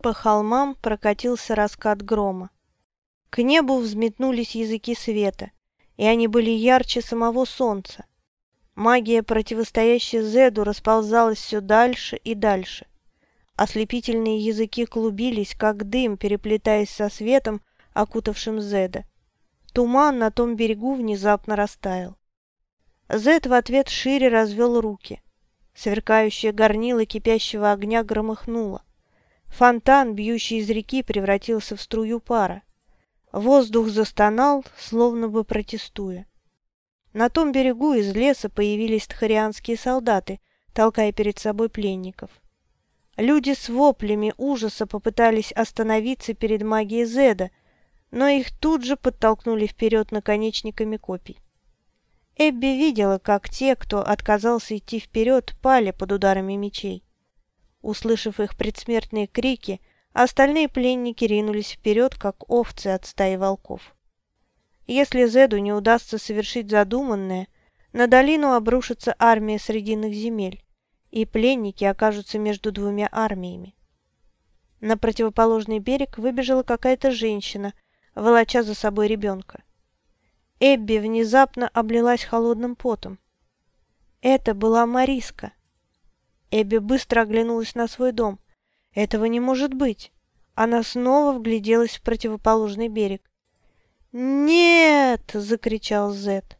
По холмам прокатился раскат грома. К небу взметнулись языки света, и они были ярче самого солнца. Магия, противостоящая Зеду, расползалась все дальше и дальше. Ослепительные языки клубились, как дым, переплетаясь со светом, окутавшим Зеда. Туман на том берегу внезапно растаял. Зед в ответ шире развел руки. Сверкающее горнило кипящего огня громыхнуло. Фонтан, бьющий из реки, превратился в струю пара. Воздух застонал, словно бы протестуя. На том берегу из леса появились тхарианские солдаты, толкая перед собой пленников. Люди с воплями ужаса попытались остановиться перед магией Зеда, но их тут же подтолкнули вперед наконечниками копий. Эбби видела, как те, кто отказался идти вперед, пали под ударами мечей. Услышав их предсмертные крики, остальные пленники ринулись вперед, как овцы от стаи волков. Если Зеду не удастся совершить задуманное, на долину обрушится армия Срединных земель, и пленники окажутся между двумя армиями. На противоположный берег выбежала какая-то женщина, волоча за собой ребенка. Эбби внезапно облилась холодным потом. Это была Мариска. Эбби быстро оглянулась на свой дом. Этого не может быть. Она снова вгляделась в противоположный берег. «Нет!» — закричал Зет.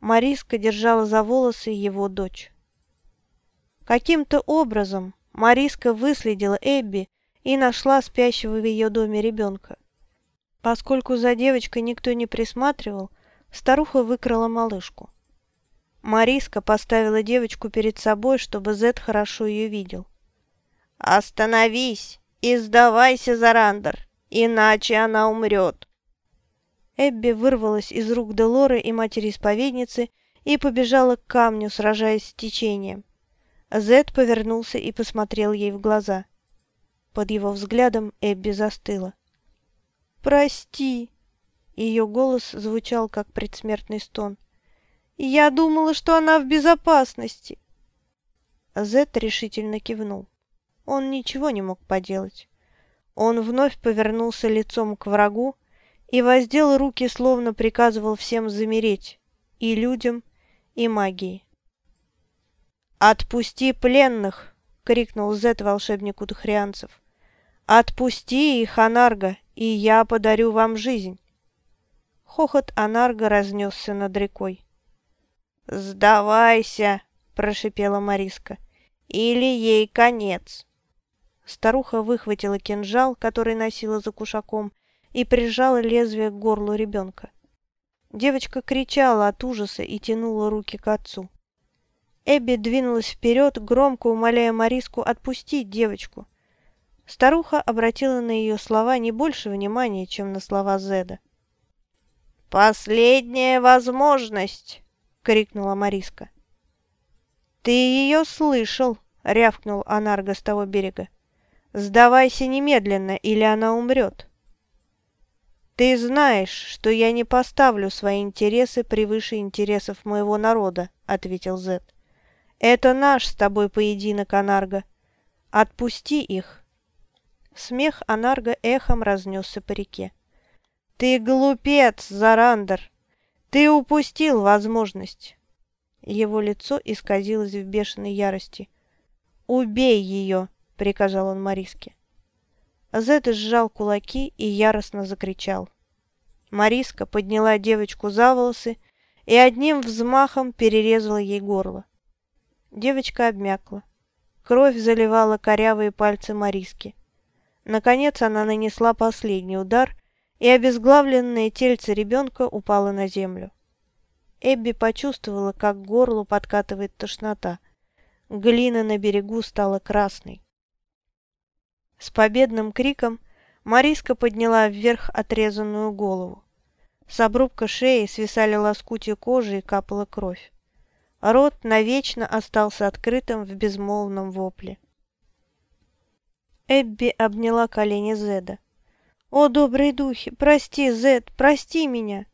Мариска держала за волосы его дочь. Каким-то образом Мариска выследила Эбби и нашла спящего в ее доме ребенка. Поскольку за девочкой никто не присматривал, старуха выкрала малышку. Мариска поставила девочку перед собой, чтобы Зет хорошо ее видел. «Остановись и сдавайся, Зарандер, иначе она умрет!» Эбби вырвалась из рук Делоры и матери-исповедницы и побежала к камню, сражаясь с течением. Зед повернулся и посмотрел ей в глаза. Под его взглядом Эбби застыла. «Прости!» Ее голос звучал, как предсмертный стон. «Я думала, что она в безопасности!» Зет решительно кивнул. Он ничего не мог поделать. Он вновь повернулся лицом к врагу и воздел руки, словно приказывал всем замереть, и людям, и магии. «Отпусти пленных!» — крикнул Зет волшебнику дхрианцев. «Отпусти их, Анарга, и я подарю вам жизнь!» Хохот Анарга разнесся над рекой. «Сдавайся!» — прошипела Мариска. «Или ей конец!» Старуха выхватила кинжал, который носила за кушаком, и прижала лезвие к горлу ребенка. Девочка кричала от ужаса и тянула руки к отцу. Эбби двинулась вперед, громко умоляя Мариску отпустить девочку. Старуха обратила на ее слова не больше внимания, чем на слова Зеда. «Последняя возможность!» — крикнула Мариска. «Ты ее слышал!» — рявкнул Анарго с того берега. «Сдавайся немедленно, или она умрет!» «Ты знаешь, что я не поставлю свои интересы превыше интересов моего народа», — ответил Зед. «Это наш с тобой поединок, Анарго. Отпусти их». Смех Анарга эхом разнесся по реке. «Ты глупец, Зарандер! Ты упустил возможность!» Его лицо исказилось в бешеной ярости. «Убей ее!» — приказал он Мариске. Зет сжал кулаки и яростно закричал. Мариска подняла девочку за волосы и одним взмахом перерезала ей горло. Девочка обмякла. Кровь заливала корявые пальцы Мариски. Наконец она нанесла последний удар, и обезглавленное тельце ребенка упало на землю. Эбби почувствовала, как к горлу подкатывает тошнота. Глина на берегу стала красной. С победным криком Мариска подняла вверх отрезанную голову. С обрубка шеи свисали лоскутья кожи и капала кровь. Рот навечно остался открытым в безмолвном вопле. Эбби обняла колени Зеда. «О, добрые духи, прости, Зед, прости меня!»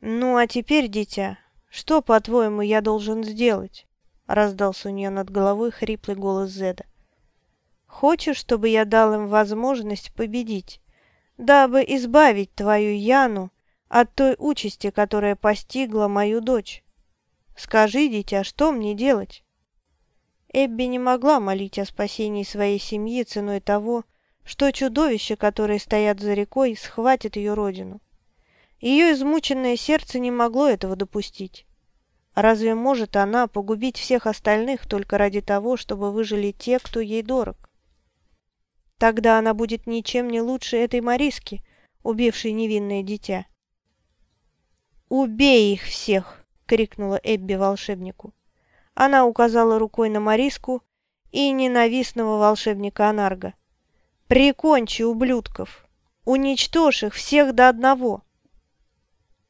«Ну, а теперь, дитя, что, по-твоему, я должен сделать?» Раздался у нее над головой хриплый голос Зеда. хочешь, чтобы я дал им возможность победить, дабы избавить твою Яну от той участи, которая постигла мою дочь? Скажи, дитя, что мне делать?» Эбби не могла молить о спасении своей семьи ценой того, что чудовища, которые стоят за рекой, схватят ее родину. Ее измученное сердце не могло этого допустить. Разве может она погубить всех остальных только ради того, чтобы выжили те, кто ей дорог? Тогда она будет ничем не лучше этой Мариски, убившей невинное дитя. «Убей их всех!» — крикнула Эбби волшебнику. Она указала рукой на Мариску и ненавистного волшебника Анарга. «Прикончи ублюдков! Уничтожь их всех до одного!»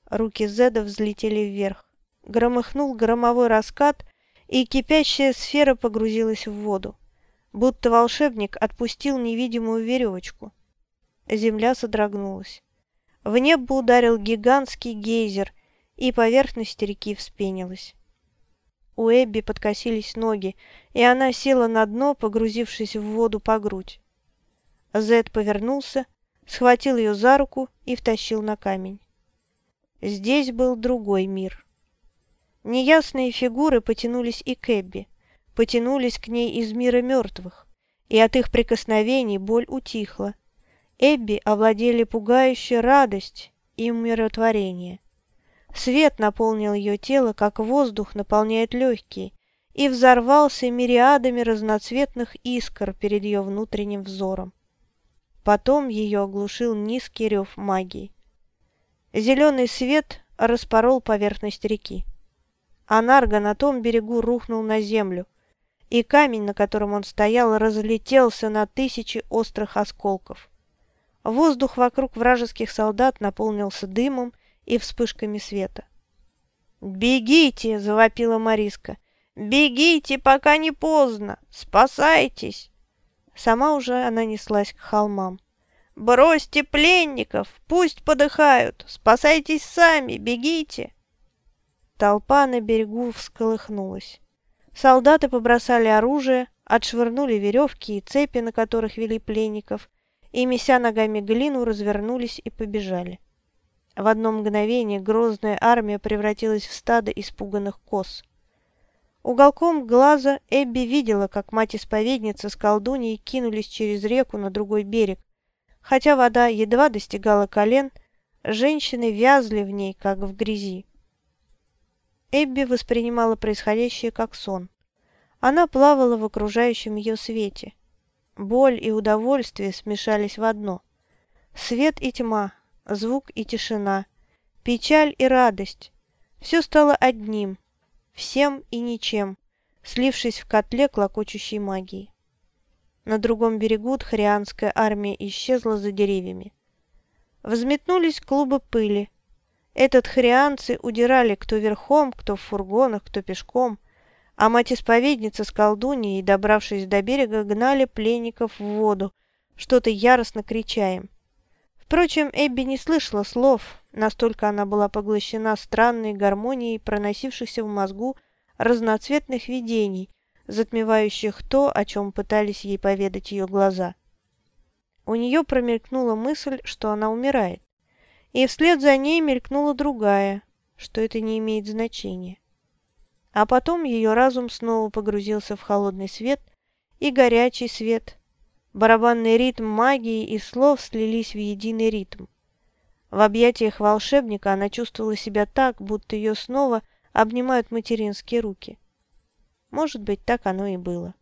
Руки Зеда взлетели вверх. Громыхнул громовой раскат, и кипящая сфера погрузилась в воду, будто волшебник отпустил невидимую веревочку. Земля содрогнулась. В небо ударил гигантский гейзер, и поверхность реки вспенилась. У Эбби подкосились ноги, и она села на дно, погрузившись в воду по грудь. Зед повернулся, схватил ее за руку и втащил на камень. Здесь был другой мир. Неясные фигуры потянулись и к Эбби, потянулись к ней из мира мертвых, и от их прикосновений боль утихла. Эбби овладели пугающая радость и умиротворение. Свет наполнил ее тело, как воздух наполняет легкие, и взорвался мириадами разноцветных искр перед ее внутренним взором. Потом ее оглушил низкий рев магии. Зеленый свет распорол поверхность реки. Анарго на том берегу рухнул на землю, и камень, на котором он стоял, разлетелся на тысячи острых осколков. Воздух вокруг вражеских солдат наполнился дымом и вспышками света. «Бегите!» – завопила Мариска. «Бегите, пока не поздно! Спасайтесь!» Сама уже она неслась к холмам. «Бросьте пленников! Пусть подыхают! Спасайтесь сами! Бегите!» Толпа на берегу всколыхнулась. Солдаты побросали оружие, отшвырнули веревки и цепи, на которых вели пленников, и, меся ногами глину, развернулись и побежали. В одно мгновение грозная армия превратилась в стадо испуганных коз. Уголком глаза Эбби видела, как мать-исповедница с колдуньей кинулись через реку на другой берег. Хотя вода едва достигала колен, женщины вязли в ней, как в грязи. Эбби воспринимала происходящее как сон. Она плавала в окружающем ее свете. Боль и удовольствие смешались в одно. Свет и тьма, звук и тишина, печаль и радость. Все стало одним, всем и ничем, слившись в котле клокочущей магии. На другом берегу тхарианская армия исчезла за деревьями. Взметнулись клубы пыли. Этот хрианцы удирали кто верхом, кто в фургонах, кто пешком, а мать-исповедница с колдуньей, добравшись до берега, гнали пленников в воду, что-то яростно крича им. Впрочем, Эбби не слышала слов, настолько она была поглощена странной гармонией проносившихся в мозгу разноцветных видений, затмевающих то, о чем пытались ей поведать ее глаза. У нее промелькнула мысль, что она умирает, и вслед за ней мелькнула другая, что это не имеет значения. А потом ее разум снова погрузился в холодный свет и горячий свет, Барабанный ритм магии и слов слились в единый ритм. В объятиях волшебника она чувствовала себя так, будто ее снова обнимают материнские руки. Может быть, так оно и было.